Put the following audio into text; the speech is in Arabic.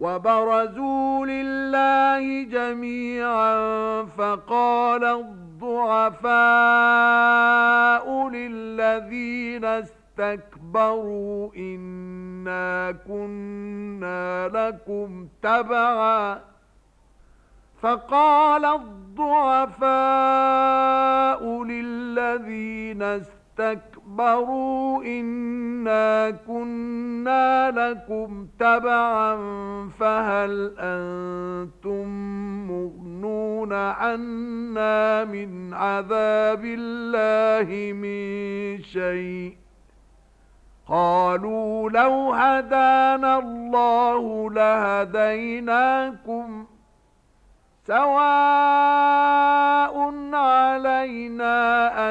وبرزوا لله جميعا فقال الضعفاء للذين استكبروا إنا كنا لكم تبعا فقال الضعفاء للذين استكبروا تَكْبَرُوا إنا كنا لكم تبعا فهل أنتم مغنون عنا من عذاب الله من شيء قالوا لو هدانا الله لهديناكم سواء